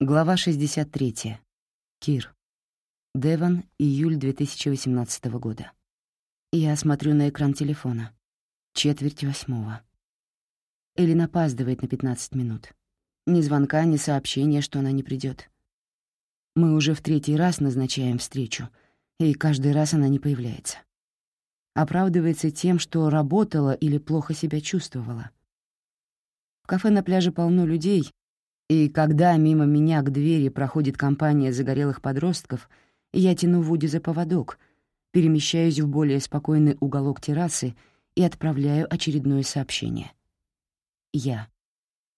Глава 63. Кир. Девон, июль 2018 года. Я смотрю на экран телефона. Четверть восьмого. Эллен опаздывает на 15 минут. Ни звонка, ни сообщения, что она не придет. Мы уже в третий раз назначаем встречу, и каждый раз она не появляется. Оправдывается тем, что работала или плохо себя чувствовала. В кафе на пляже полно людей, и когда мимо меня к двери проходит компания загорелых подростков, я тяну Вуди за поводок, перемещаюсь в более спокойный уголок террасы и отправляю очередное сообщение. Я.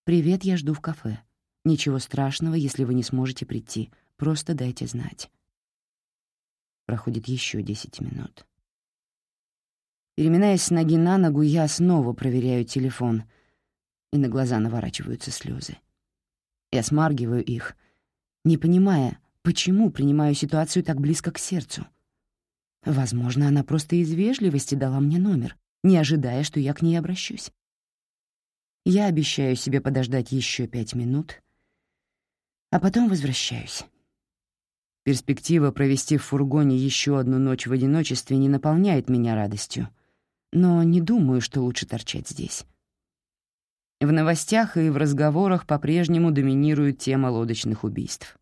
«Привет, я жду в кафе. Ничего страшного, если вы не сможете прийти. Просто дайте знать». Проходит еще десять минут. Переминаясь с ноги на ногу, я снова проверяю телефон, и на глаза наворачиваются слезы. Я смаргиваю их, не понимая, почему принимаю ситуацию так близко к сердцу. Возможно, она просто из вежливости дала мне номер, не ожидая, что я к ней обращусь. Я обещаю себе подождать еще пять минут, а потом возвращаюсь. Перспектива провести в фургоне еще одну ночь в одиночестве не наполняет меня радостью, но не думаю, что лучше торчать здесь. В новостях и в разговорах по-прежнему доминирует тема лодочных убийств.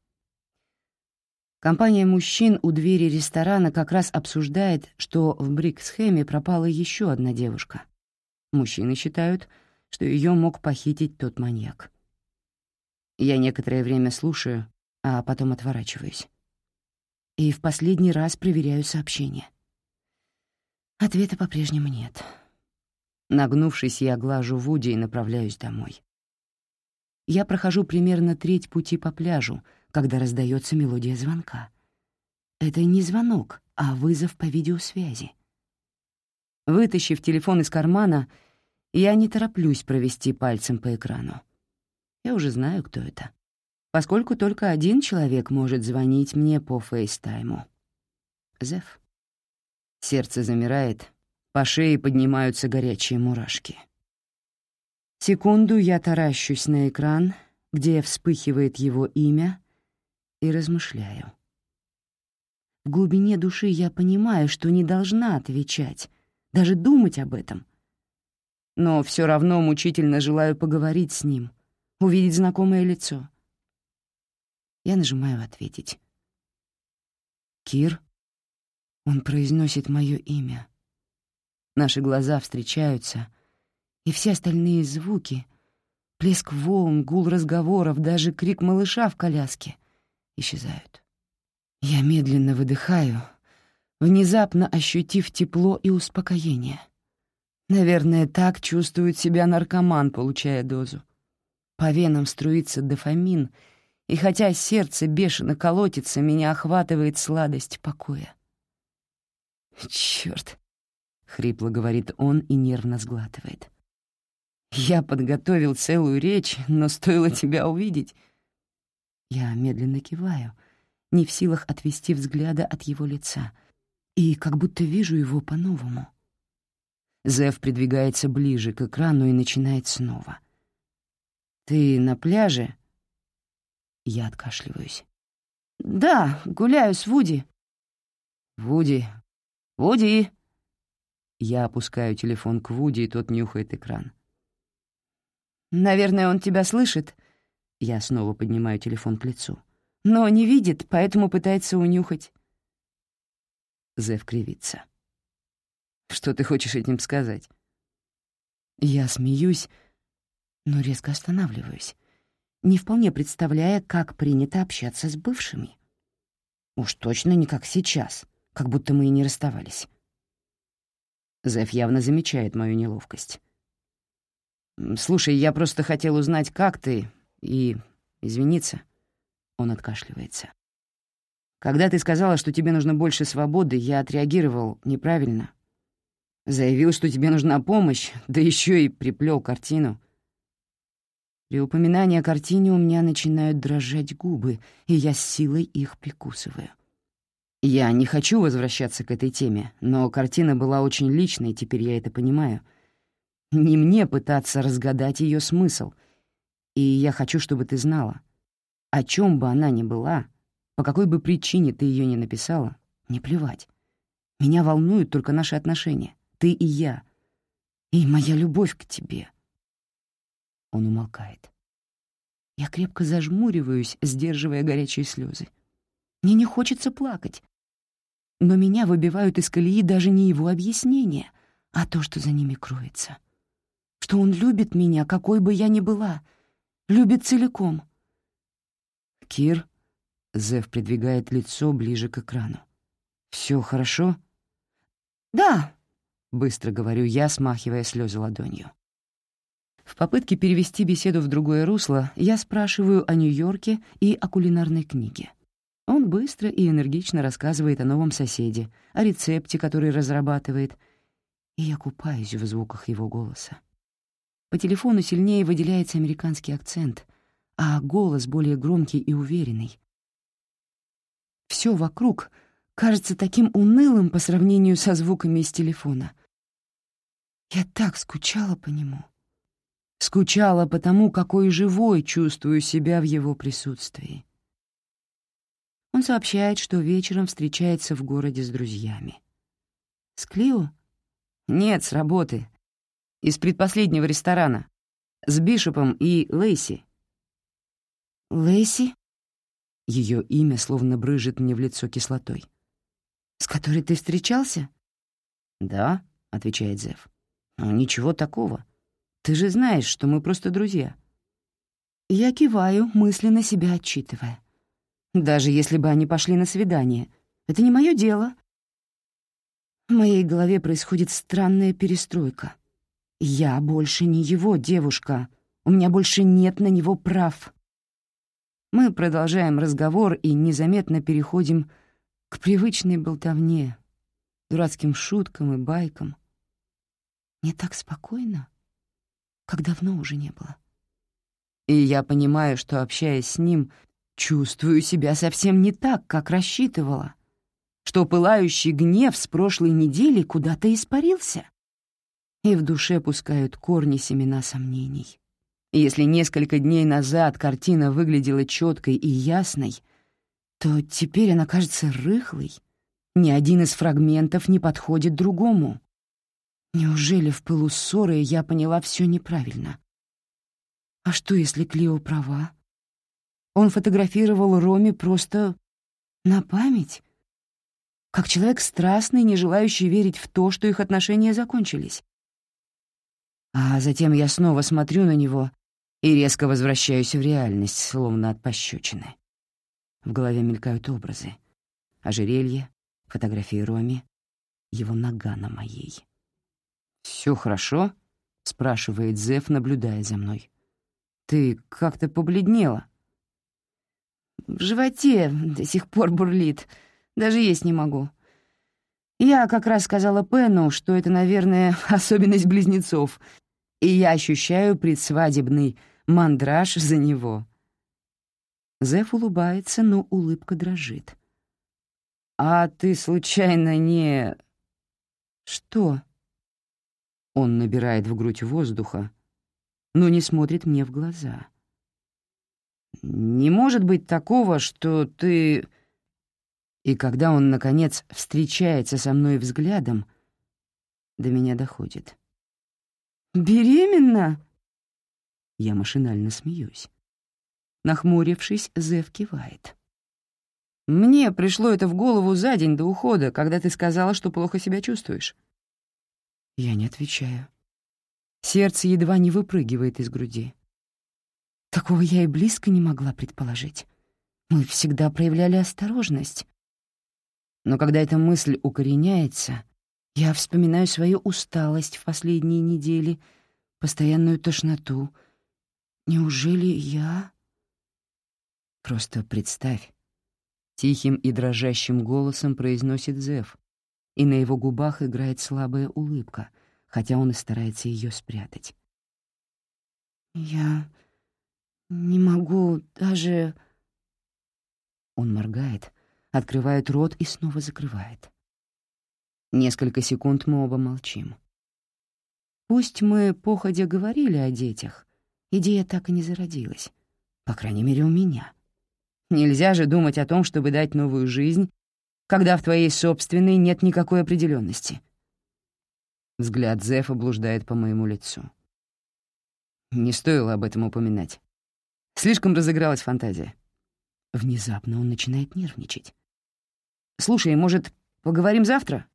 Компания мужчин у двери ресторана как раз обсуждает, что в Бриксхэме пропала еще одна девушка. Мужчины считают, что ее мог похитить тот маньяк. Я некоторое время слушаю, а потом отворачиваюсь. И в последний раз проверяю сообщение. Ответа по-прежнему нет. Нагнувшись, я глажу Вуди и направляюсь домой. Я прохожу примерно треть пути по пляжу, когда раздается мелодия звонка. Это не звонок, а вызов по видеосвязи. Вытащив телефон из кармана, я не тороплюсь провести пальцем по экрану. Я уже знаю, кто это, поскольку только один человек может звонить мне по фейстайму. Зев. Сердце замирает, по шее поднимаются горячие мурашки. Секунду я таращусь на экран, где вспыхивает его имя, и размышляю. В глубине души я понимаю, что не должна отвечать, даже думать об этом. Но все равно мучительно желаю поговорить с ним, увидеть знакомое лицо. Я нажимаю «Ответить». «Кир?» Он произносит мое имя. Наши глаза встречаются, и все остальные звуки — плеск волн, гул разговоров, даже крик малыша в коляске — исчезают. Я медленно выдыхаю, внезапно ощутив тепло и успокоение. Наверное, так чувствует себя наркоман, получая дозу. По венам струится дофамин, и хотя сердце бешено колотится, меня охватывает сладость покоя. Чёрт, — хрипло говорит он и нервно сглатывает. «Я подготовил целую речь, но стоило тебя увидеть». Я медленно киваю, не в силах отвести взгляда от его лица, и как будто вижу его по-новому. Зев придвигается ближе к экрану и начинает снова. «Ты на пляже?» Я откашливаюсь. «Да, гуляю с Вуди». «Вуди! Вуди!» Я опускаю телефон к Вуди, и тот нюхает экран. «Наверное, он тебя слышит». Я снова поднимаю телефон к лицу. «Но не видит, поэтому пытается унюхать». Зев кривится. «Что ты хочешь этим сказать?» Я смеюсь, но резко останавливаюсь, не вполне представляя, как принято общаться с бывшими. Уж точно не как сейчас, как будто мы и не расставались. Зев явно замечает мою неловкость. «Слушай, я просто хотел узнать, как ты, и извиниться». Он откашливается. «Когда ты сказала, что тебе нужно больше свободы, я отреагировал неправильно. Заявил, что тебе нужна помощь, да еще и приплел картину». При упоминании о картине у меня начинают дрожать губы, и я с силой их прикусываю. Я не хочу возвращаться к этой теме, но картина была очень личной, теперь я это понимаю. Не мне пытаться разгадать ее смысл, и я хочу, чтобы ты знала. О чем бы она ни была, по какой бы причине ты ее не написала, не плевать. Меня волнуют только наши отношения, ты и я, и моя любовь к тебе. Он умолкает. Я крепко зажмуриваюсь, сдерживая горячие слезы. Мне не хочется плакать. Но меня выбивают из колеи даже не его объяснения, а то, что за ними кроется. Что он любит меня, какой бы я ни была, любит целиком. «Кир», — Зев придвигает лицо ближе к экрану. Все хорошо?» «Да», — быстро говорю я, смахивая слезы ладонью. В попытке перевести беседу в другое русло я спрашиваю о Нью-Йорке и о кулинарной книге. Быстро и энергично рассказывает о новом соседе, о рецепте, который разрабатывает, и я купаюсь в звуках его голоса. По телефону сильнее выделяется американский акцент, а голос более громкий и уверенный. Все вокруг кажется таким унылым по сравнению со звуками из телефона. Я так скучала по нему. Скучала по тому, какой живой чувствую себя в его присутствии. Он сообщает, что вечером встречается в городе с друзьями. «С Клио?» «Нет, с работы. Из предпоследнего ресторана. С Бишопом и Лейси». «Лейси?» Ее имя словно брыжет мне в лицо кислотой. «С которой ты встречался?» «Да», — отвечает Зев. «Но ничего такого. Ты же знаешь, что мы просто друзья». Я киваю, мысленно себя отчитывая. Даже если бы они пошли на свидание. Это не мое дело. В моей голове происходит странная перестройка. Я больше не его девушка. У меня больше нет на него прав. Мы продолжаем разговор и незаметно переходим к привычной болтовне, дурацким шуткам и байкам. Не так спокойно, как давно уже не было. И я понимаю, что, общаясь с ним, чувствую себя совсем не так, как рассчитывала, что пылающий гнев с прошлой недели куда-то испарился. И в душе пускают корни семена сомнений. Если несколько дней назад картина выглядела четкой и ясной, то теперь она кажется рыхлой. Ни один из фрагментов не подходит другому. Неужели в пылу ссоры я поняла все неправильно? А что, если Клио права? Он фотографировал Роме просто на память? Как человек страстный, не желающий верить в то, что их отношения закончились. А затем я снова смотрю на него и резко возвращаюсь в реальность, словно от пощечины. В голове мелькают образы. Ожерелье, фотографии Роми, его нога на моей. Все хорошо?» — спрашивает Зев, наблюдая за мной. «Ты как-то побледнела». «В животе до сих пор бурлит. Даже есть не могу. Я как раз сказала Пену, что это, наверное, особенность близнецов, и я ощущаю предсвадебный мандраж за него. Зеф улыбается, но улыбка дрожит. «А ты, случайно, не...» «Что?» Он набирает в грудь воздуха, но не смотрит мне в глаза. «Не может быть такого, что ты...» И когда он, наконец, встречается со мной взглядом, до меня доходит. «Беременна?» Я машинально смеюсь. Нахмурившись, Зев кивает. «Мне пришло это в голову за день до ухода, когда ты сказала, что плохо себя чувствуешь». Я не отвечаю. Сердце едва не выпрыгивает из груди. Такого я и близко не могла предположить. Мы всегда проявляли осторожность. Но когда эта мысль укореняется, я вспоминаю свою усталость в последние недели, постоянную тошноту — Неужели я... Просто представь. Тихим и дрожащим голосом произносит Зев, и на его губах играет слабая улыбка, хотя он и старается ее спрятать. «Я не могу даже...» Он моргает, открывает рот и снова закрывает. Несколько секунд мы оба молчим. Пусть мы походя говорили о детях, идея так и не зародилась. По крайней мере, у меня. Нельзя же думать о том, чтобы дать новую жизнь, когда в твоей собственной нет никакой определенности. Взгляд Зефа блуждает по моему лицу. Не стоило об этом упоминать. Слишком разыгралась фантазия. Внезапно он начинает нервничать. «Слушай, может, поговорим завтра?»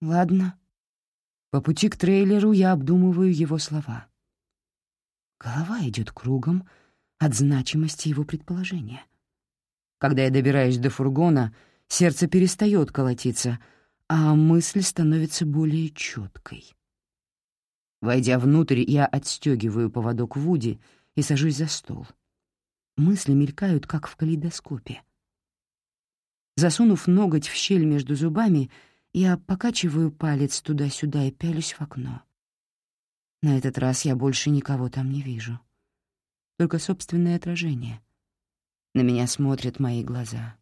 «Ладно». По пути к трейлеру я обдумываю его слова. Голова идет кругом от значимости его предположения. Когда я добираюсь до фургона, сердце перестает колотиться, а мысль становится более четкой. Войдя внутрь, я отстегиваю поводок Вуди и сажусь за стол. Мысли мелькают, как в калейдоскопе. Засунув ноготь в щель между зубами, я покачиваю палец туда-сюда и пялюсь в окно. На этот раз я больше никого там не вижу. Только собственное отражение. На меня смотрят мои глаза.